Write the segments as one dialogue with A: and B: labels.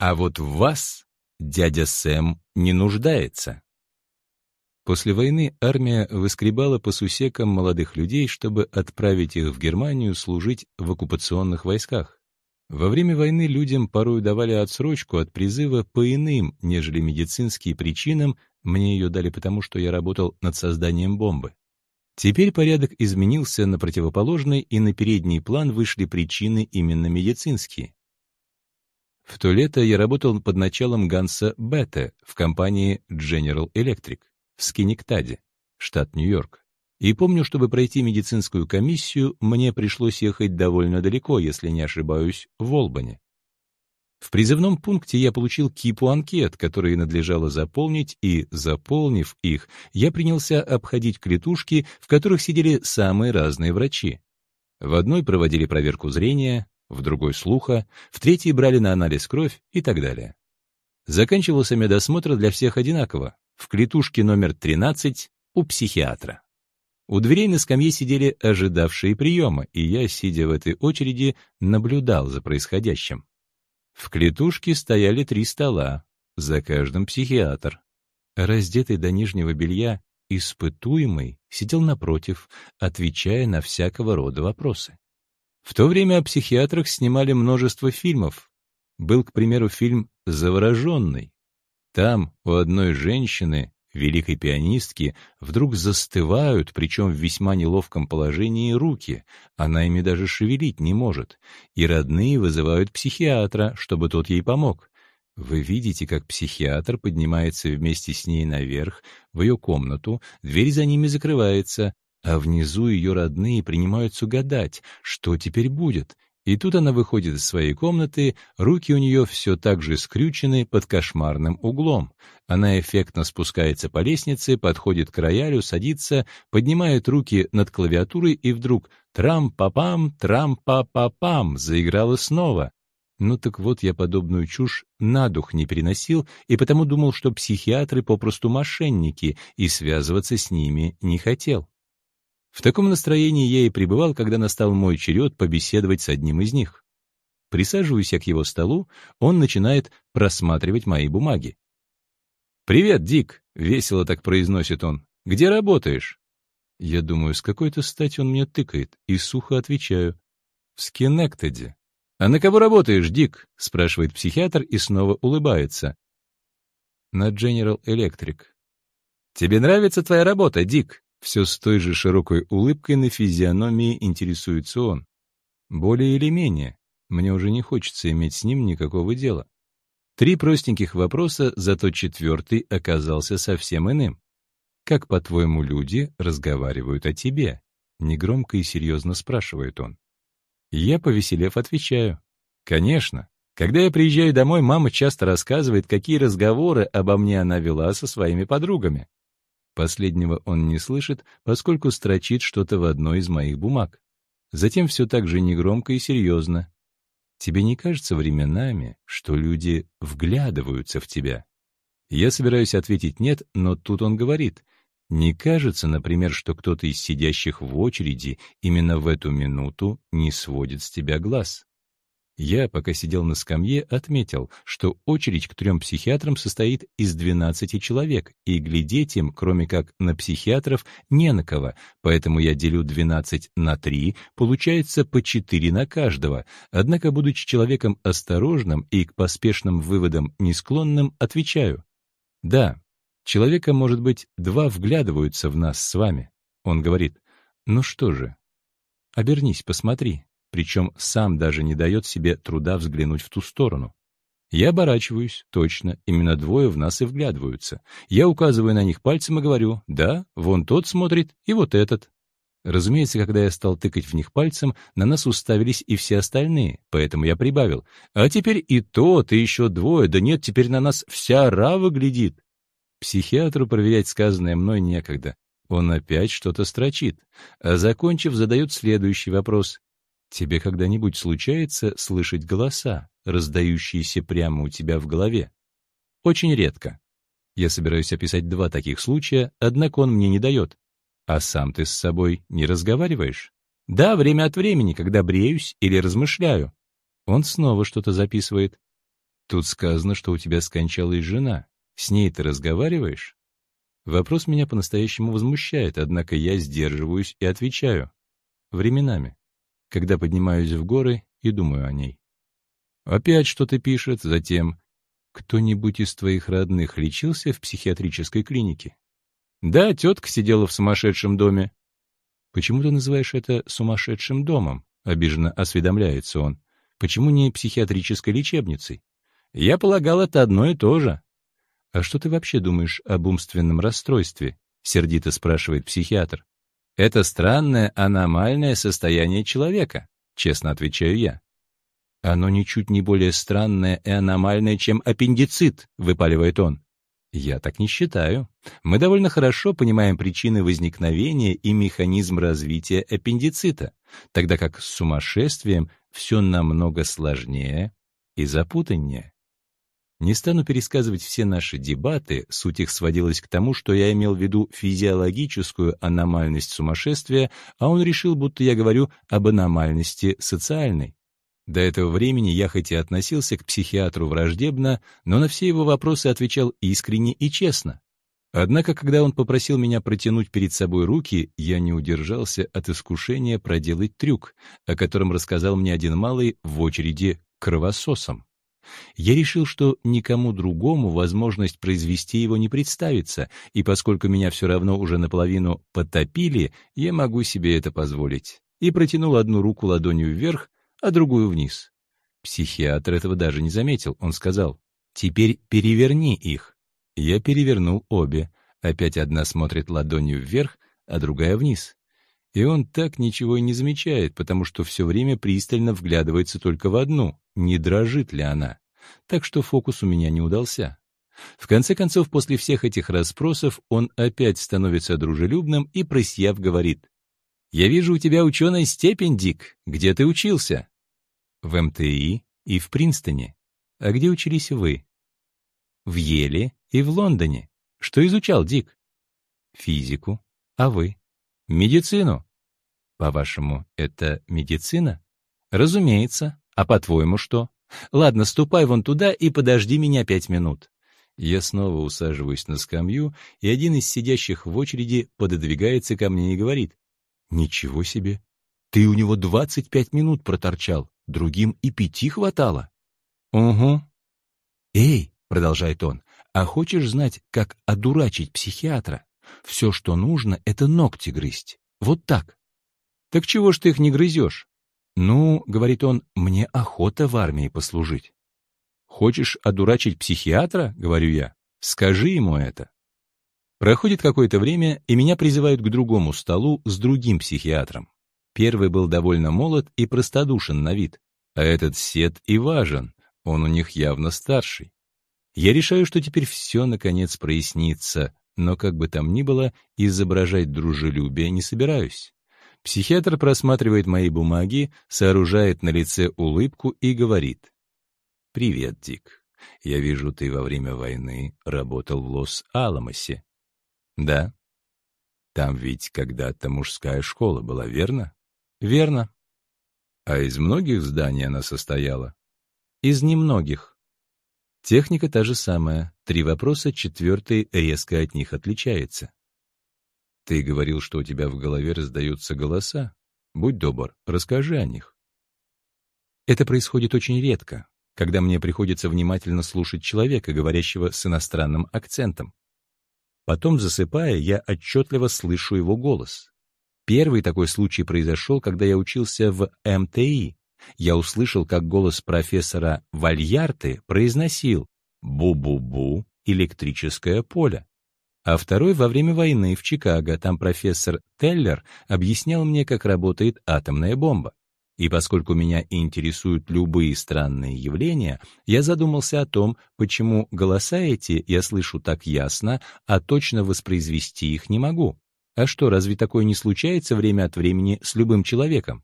A: А вот в вас дядя Сэм не нуждается. После войны армия выскребала по сусекам молодых людей, чтобы отправить их в Германию служить в оккупационных войсках. Во время войны людям порой давали отсрочку от призыва по иным, нежели медицинским причинам, мне ее дали потому, что я работал над созданием бомбы. Теперь порядок изменился на противоположный, и на передний план вышли причины именно медицинские. В то лето я работал под началом Ганса Бетте в компании General Electric в Скинниктаде, штат Нью-Йорк. И помню, чтобы пройти медицинскую комиссию, мне пришлось ехать довольно далеко, если не ошибаюсь, в Олбани. В призывном пункте я получил кипу анкет, которые надлежало заполнить, и, заполнив их, я принялся обходить клетушки, в которых сидели самые разные врачи. В одной проводили проверку зрения, в другой — слуха, в третьей брали на анализ кровь и так далее. Заканчивался медосмотр для всех одинаково, в клетушке номер 13 у психиатра. У дверей на скамье сидели ожидавшие приема, и я, сидя в этой очереди, наблюдал за происходящим. В клетушке стояли три стола, за каждым психиатр. Раздетый до нижнего белья, испытуемый сидел напротив, отвечая на всякого рода вопросы. В то время о психиатрах снимали множество фильмов. Был, к примеру, фильм «Завороженный». Там у одной женщины, великой пианистки, вдруг застывают, причем в весьма неловком положении, руки. Она ими даже шевелить не может. И родные вызывают психиатра, чтобы тот ей помог. Вы видите, как психиатр поднимается вместе с ней наверх, в ее комнату, дверь за ними закрывается, а внизу ее родные принимаются гадать, что теперь будет, и тут она выходит из своей комнаты, руки у нее все так же скрючены под кошмарным углом. Она эффектно спускается по лестнице, подходит к роялю, садится, поднимает руки над клавиатурой и вдруг «трам-па-пам, трам-па-па-пам» заиграла снова. Ну так вот, я подобную чушь на дух не переносил и потому думал, что психиатры попросту мошенники, и связываться с ними не хотел. В таком настроении я и пребывал, когда настал мой черед побеседовать с одним из них. Присаживаюсь я к его столу, он начинает просматривать мои бумаги. «Привет, Дик!» — весело так произносит он. «Где работаешь?» Я думаю, с какой-то стати он мне тыкает, и сухо отвечаю. «В Скинектеде». «А на кого работаешь, Дик?» — спрашивает психиатр и снова улыбается. «На General Electric». «Тебе нравится твоя работа, Дик?» Все с той же широкой улыбкой на физиономии интересуется он. Более или менее, мне уже не хочется иметь с ним никакого дела. Три простеньких вопроса, зато четвертый оказался совсем иным. «Как, по-твоему, люди разговаривают о тебе?» Негромко и серьезно спрашивает он. Я, повеселев, отвечаю. «Конечно. Когда я приезжаю домой, мама часто рассказывает, какие разговоры обо мне она вела со своими подругами. Последнего он не слышит, поскольку строчит что-то в одной из моих бумаг. Затем все так же негромко и серьезно. Тебе не кажется временами, что люди вглядываются в тебя? Я собираюсь ответить «нет», но тут он говорит. Не кажется, например, что кто-то из сидящих в очереди именно в эту минуту не сводит с тебя глаз? Я, пока сидел на скамье, отметил, что очередь к трем психиатрам состоит из 12 человек, и глядеть им, кроме как на психиатров, не на кого, поэтому я делю 12 на 3, получается по 4 на каждого. Однако, будучи человеком осторожным и к поспешным выводам не склонным, отвечаю. Да, человека, может быть, два вглядываются в нас с вами. Он говорит, ну что же, обернись, посмотри причем сам даже не дает себе труда взглянуть в ту сторону. Я оборачиваюсь, точно, именно двое в нас и вглядываются. Я указываю на них пальцем и говорю, да, вон тот смотрит и вот этот. Разумеется, когда я стал тыкать в них пальцем, на нас уставились и все остальные, поэтому я прибавил. А теперь и тот, и еще двое, да нет, теперь на нас вся рава глядит. Психиатру проверять сказанное мной некогда. Он опять что-то строчит, а закончив, задает следующий вопрос. Тебе когда-нибудь случается слышать голоса, раздающиеся прямо у тебя в голове? Очень редко. Я собираюсь описать два таких случая, однако он мне не дает. А сам ты с собой не разговариваешь? Да, время от времени, когда бреюсь или размышляю. Он снова что-то записывает. Тут сказано, что у тебя скончалась жена. С ней ты разговариваешь? Вопрос меня по-настоящему возмущает, однако я сдерживаюсь и отвечаю. Временами, когда поднимаюсь в горы и думаю о ней. Опять что-то пишет, затем «Кто-нибудь из твоих родных лечился в психиатрической клинике?» «Да, тетка сидела в сумасшедшем доме». «Почему ты называешь это сумасшедшим домом?» — обиженно осведомляется он. «Почему не психиатрической лечебницей?» «Я полагал, это одно и то же». «А что ты вообще думаешь об умственном расстройстве?» — сердито спрашивает психиатр. «Это странное аномальное состояние человека», — честно отвечаю я. «Оно ничуть не более странное и аномальное, чем аппендицит», — выпаливает он. Я так не считаю. Мы довольно хорошо понимаем причины возникновения и механизм развития аппендицита, тогда как с сумасшествием все намного сложнее и запутаннее. Не стану пересказывать все наши дебаты, суть их сводилась к тому, что я имел в виду физиологическую аномальность сумасшествия, а он решил, будто я говорю об аномальности социальной. До этого времени я хоть и относился к психиатру враждебно, но на все его вопросы отвечал искренне и честно. Однако, когда он попросил меня протянуть перед собой руки, я не удержался от искушения проделать трюк, о котором рассказал мне один малый в очереди кровососом. Я решил, что никому другому возможность произвести его не представится, и поскольку меня все равно уже наполовину потопили, я могу себе это позволить. И протянул одну руку ладонью вверх, а другую вниз. Психиатр этого даже не заметил. Он сказал, «Теперь переверни их». Я перевернул обе. Опять одна смотрит ладонью вверх, а другая вниз. И он так ничего и не замечает, потому что все время пристально вглядывается только в одну, не дрожит ли она. Так что фокус у меня не удался. В конце концов, после всех этих расспросов, он опять становится дружелюбным и, просияв, говорит, «Я вижу у тебя ученая степень, Дик. Где ты учился?» «В МТИ и в Принстоне. А где учились вы?» «В Еле и в Лондоне. Что изучал, Дик?» «Физику. А вы?» «Медицину». «По-вашему, это медицина?» «Разумеется. А по-твоему что?» «Ладно, ступай вон туда и подожди меня пять минут». Я снова усаживаюсь на скамью, и один из сидящих в очереди пододвигается ко мне и говорит. «Ничего себе! Ты у него двадцать пять минут проторчал, другим и пяти хватало». «Угу». «Эй!» — продолжает он. «А хочешь знать, как одурачить психиатра? Все, что нужно, — это ногти грызть. Вот так». «Так чего ж ты их не грызешь?» «Ну, — говорит он, — мне охота в армии послужить». «Хочешь одурачить психиатра?» — говорю я. «Скажи ему это». Проходит какое-то время, и меня призывают к другому столу с другим психиатром. Первый был довольно молод и простодушен на вид, а этот сед и важен, он у них явно старший. Я решаю, что теперь все наконец прояснится, но как бы там ни было, изображать дружелюбие не собираюсь. Психиатр просматривает мои бумаги, сооружает на лице улыбку и говорит. «Привет, Дик. Я вижу, ты во время войны работал в Лос-Аламосе. Да. Там ведь когда-то мужская школа была, верно? Верно. А из многих зданий она состояла? Из немногих. Техника та же самая. Три вопроса, четвертый резко от них отличается. Ты говорил, что у тебя в голове раздаются голоса. Будь добр, расскажи о них. Это происходит очень редко, когда мне приходится внимательно слушать человека, говорящего с иностранным акцентом. Потом, засыпая, я отчетливо слышу его голос. Первый такой случай произошел, когда я учился в МТИ. Я услышал, как голос профессора Вальярты произносил «бу-бу-бу, электрическое поле». А второй во время войны в Чикаго, там профессор Теллер объяснял мне, как работает атомная бомба. И поскольку меня интересуют любые странные явления, я задумался о том, почему голоса эти я слышу так ясно, а точно воспроизвести их не могу. А что, разве такое не случается время от времени с любым человеком?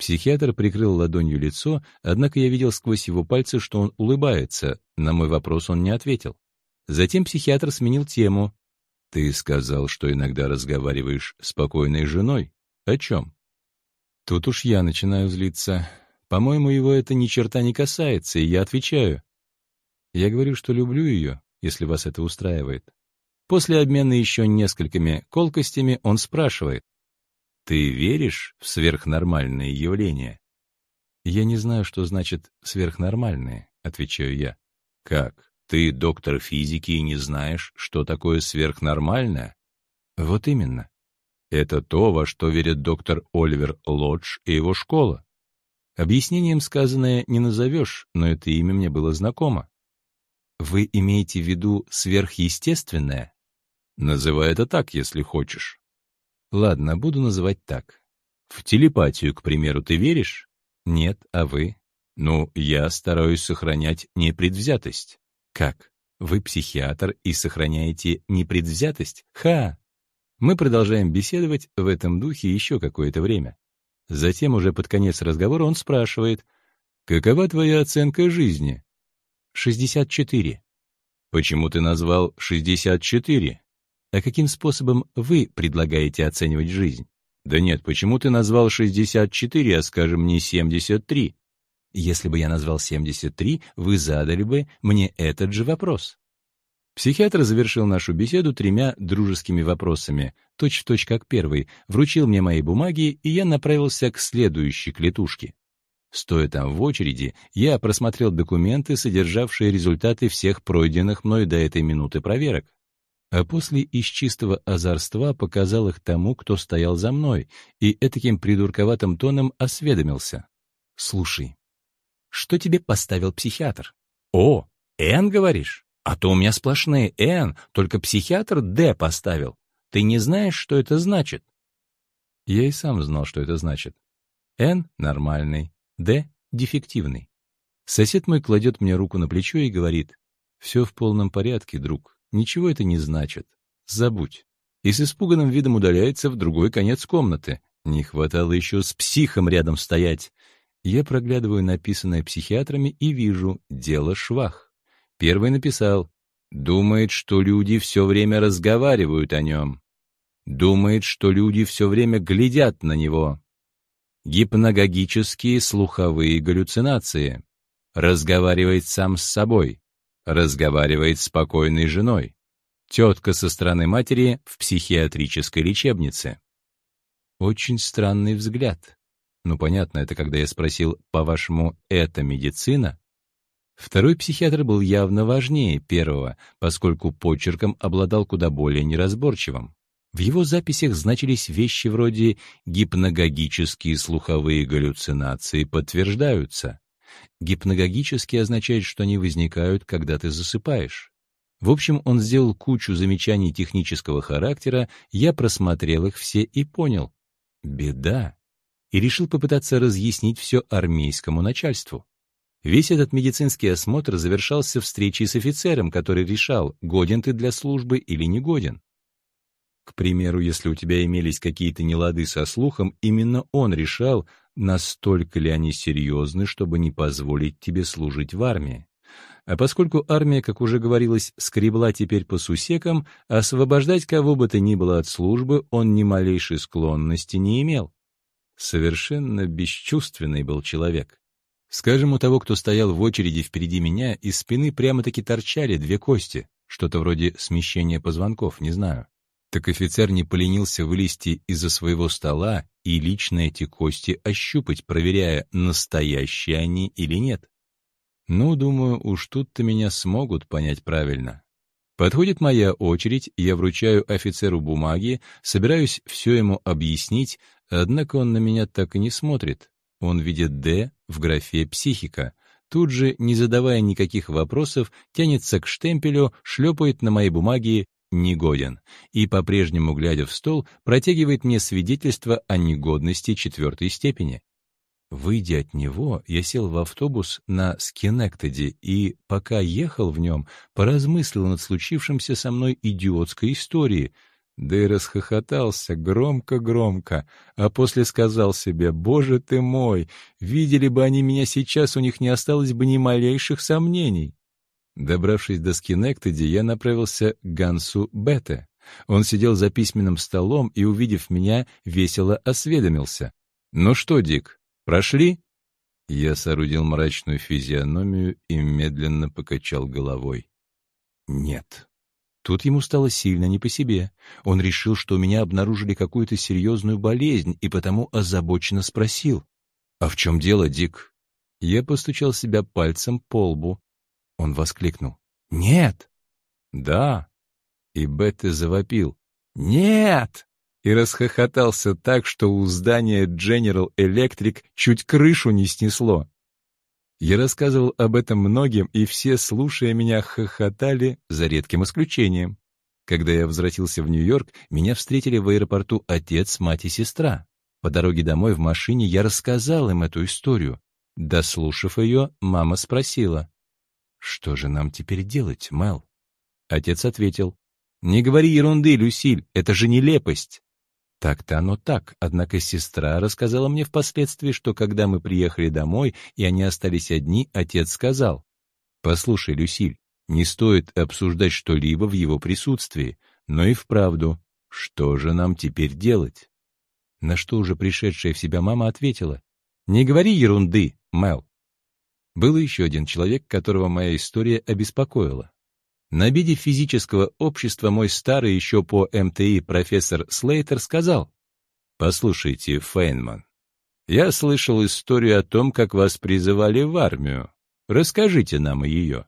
A: Психиатр прикрыл ладонью лицо, однако я видел сквозь его пальцы, что он улыбается. На мой вопрос он не ответил. Затем психиатр сменил тему. «Ты сказал, что иногда разговариваешь с покойной женой. О чем?» Тут уж я начинаю злиться. По-моему, его это ни черта не касается, и я отвечаю. Я говорю, что люблю ее, если вас это устраивает. После обмена еще несколькими колкостями он спрашивает, «Ты веришь в сверхнормальные явления?» «Я не знаю, что значит «сверхнормальные», — отвечаю я. «Как? Ты доктор физики и не знаешь, что такое сверхнормальное?» «Вот именно. Это то, во что верит доктор Оливер Лодж и его школа. Объяснением сказанное не назовешь, но это имя мне было знакомо. Вы имеете в виду сверхъестественное? Называй это так, если хочешь. Ладно, буду называть так. В телепатию, к примеру, ты веришь? Нет, а вы? Ну, я стараюсь сохранять непредвзятость. Как? Вы психиатр и сохраняете непредвзятость? Ха! Мы продолжаем беседовать в этом духе еще какое-то время. Затем уже под конец разговора он спрашивает, «Какова твоя оценка жизни?» «64». «Почему ты назвал 64?» А каким способом вы предлагаете оценивать жизнь? Да нет, почему ты назвал 64, а скажем не 73? Если бы я назвал 73, вы задали бы мне этот же вопрос. Психиатр завершил нашу беседу тремя дружескими вопросами, точь-в-точь точь как первый, вручил мне мои бумаги, и я направился к следующей клетушке. Стоя там в очереди, я просмотрел документы, содержавшие результаты всех пройденных мной до этой минуты проверок а после из чистого озорства показал их тому, кто стоял за мной, и этаким придурковатым тоном осведомился. «Слушай, что тебе поставил психиатр?» «О, Н, говоришь? А то у меня сплошные Н, только психиатр Д поставил. Ты не знаешь, что это значит?» Я и сам знал, что это значит. Н — нормальный, Д — дефективный. Сосед мой кладет мне руку на плечо и говорит, «Все в полном порядке, друг. Ничего это не значит. Забудь. И с испуганным видом удаляется в другой конец комнаты. Не хватало еще с психом рядом стоять. Я проглядываю написанное психиатрами и вижу «дело швах». Первый написал «думает, что люди все время разговаривают о нем». Думает, что люди все время глядят на него. Гипногогические слуховые галлюцинации. Разговаривает сам с собой разговаривает с покойной женой. Тетка со стороны матери в психиатрической лечебнице. Очень странный взгляд. Ну, понятно, это когда я спросил, по-вашему, это медицина? Второй психиатр был явно важнее первого, поскольку почерком обладал куда более неразборчивым. В его записях значились вещи вроде «гипногогические слуховые галлюцинации подтверждаются», Гипногогически означает, что они возникают, когда ты засыпаешь. В общем, он сделал кучу замечаний технического характера, я просмотрел их все и понял. Беда. И решил попытаться разъяснить все армейскому начальству. Весь этот медицинский осмотр завершался встречей с офицером, который решал, годен ты для службы или не годен. К примеру, если у тебя имелись какие-то нелады со слухом, именно он решал, настолько ли они серьезны, чтобы не позволить тебе служить в армии. А поскольку армия, как уже говорилось, скребла теперь по сусекам, освобождать кого бы то ни было от службы он ни малейшей склонности не имел. Совершенно бесчувственный был человек. Скажем, у того, кто стоял в очереди впереди меня, из спины прямо-таки торчали две кости, что-то вроде смещения позвонков, не знаю. Так офицер не поленился вылезти из-за своего стола и лично эти кости ощупать, проверяя, настоящие они или нет. Ну, думаю, уж тут-то меня смогут понять правильно. Подходит моя очередь, я вручаю офицеру бумаги, собираюсь все ему объяснить, однако он на меня так и не смотрит. Он видит «Д» в графе «психика», тут же, не задавая никаких вопросов, тянется к штемпелю, шлепает на моей бумаге негоден, и, по-прежнему глядя в стол, протягивает мне свидетельство о негодности четвертой степени. Выйдя от него, я сел в автобус на Скинектеде и, пока ехал в нем, поразмыслил над случившимся со мной идиотской историей, да и расхохотался громко-громко, а после сказал себе, «Боже ты мой, видели бы они меня сейчас, у них не осталось бы ни малейших сомнений». Добравшись до Скинектеди, я направился к Гансу Бете. Он сидел за письменным столом и, увидев меня, весело осведомился. «Ну что, Дик, прошли?» Я соорудил мрачную физиономию и медленно покачал головой. Нет. Тут ему стало сильно не по себе. Он решил, что у меня обнаружили какую-то серьезную болезнь, и потому озабоченно спросил. «А в чем дело, Дик?» Я постучал себя пальцем по лбу. Он воскликнул. «Нет!» «Да!» И Бетте завопил. «Нет!» И расхохотался так, что у здания General Electric чуть крышу не снесло. Я рассказывал об этом многим, и все, слушая меня, хохотали, за редким исключением. Когда я возвратился в Нью-Йорк, меня встретили в аэропорту отец, мать и сестра. По дороге домой в машине я рассказал им эту историю. Дослушав ее, мама спросила, «Что же нам теперь делать, Мел?» Отец ответил, «Не говори ерунды, Люсиль, это же нелепость». Так-то оно так, однако сестра рассказала мне впоследствии, что когда мы приехали домой и они остались одни, отец сказал, «Послушай, Люсиль, не стоит обсуждать что-либо в его присутствии, но и вправду, что же нам теперь делать?» На что уже пришедшая в себя мама ответила, «Не говори ерунды, Мел». Был еще один человек, которого моя история обеспокоила. На обеде физического общества мой старый еще по МТИ профессор Слейтер сказал, «Послушайте, Фейнман, я слышал историю о том, как вас призывали в армию. Расскажите нам ее».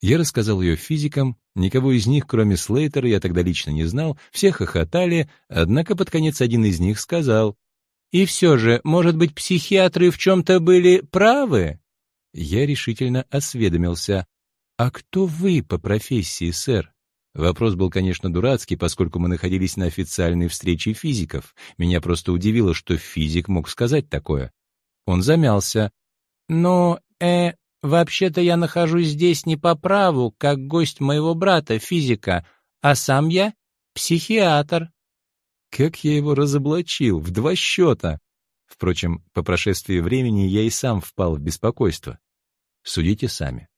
A: Я рассказал ее физикам, никого из них, кроме Слейтера, я тогда лично не знал, все хохотали, однако под конец один из них сказал, «И все же, может быть, психиатры в чем-то были правы?» Я решительно осведомился, «А кто вы по профессии, сэр?» Вопрос был, конечно, дурацкий, поскольку мы находились на официальной встрече физиков. Меня просто удивило, что физик мог сказать такое. Он замялся. «Ну, э, вообще-то я нахожусь здесь не по праву, как гость моего брата, физика, а сам я психиатр». Как я его разоблачил, в два счета! Впрочем, по прошествии времени я и сам впал в беспокойство. Судите сами.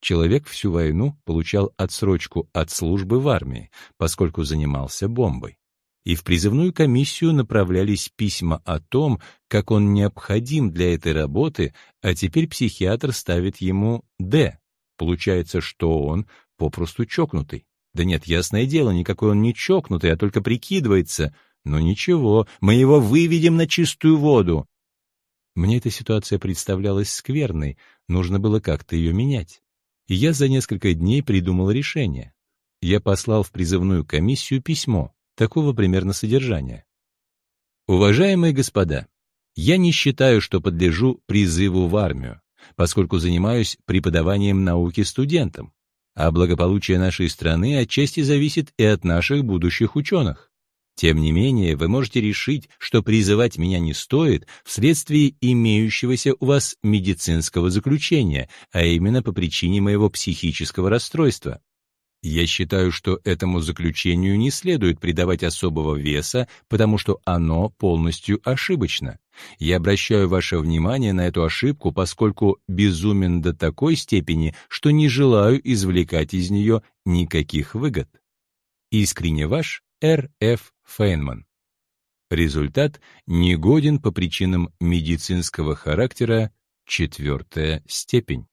A: Человек всю войну получал отсрочку от службы в армии, поскольку занимался бомбой. И в призывную комиссию направлялись письма о том, как он необходим для этой работы, а теперь психиатр ставит ему «Д». Получается, что он попросту чокнутый. Да нет, ясное дело, никакой он не чокнутый, а только прикидывается. Но ничего, мы его выведем на чистую воду. Мне эта ситуация представлялась скверной, нужно было как-то ее менять и я за несколько дней придумал решение. Я послал в призывную комиссию письмо, такого примерно содержания. Уважаемые господа, я не считаю, что подлежу призыву в армию, поскольку занимаюсь преподаванием науки студентам, а благополучие нашей страны отчасти зависит и от наших будущих ученых. Тем не менее, вы можете решить, что призывать меня не стоит вследствие имеющегося у вас медицинского заключения, а именно по причине моего психического расстройства. Я считаю, что этому заключению не следует придавать особого веса, потому что оно полностью ошибочно. Я обращаю ваше внимание на эту ошибку, поскольку безумен до такой степени, что не желаю извлекать из нее никаких выгод. Искренне ваш Р.Ф. Фейнман. Результат негоден по причинам медицинского характера, четвертая степень.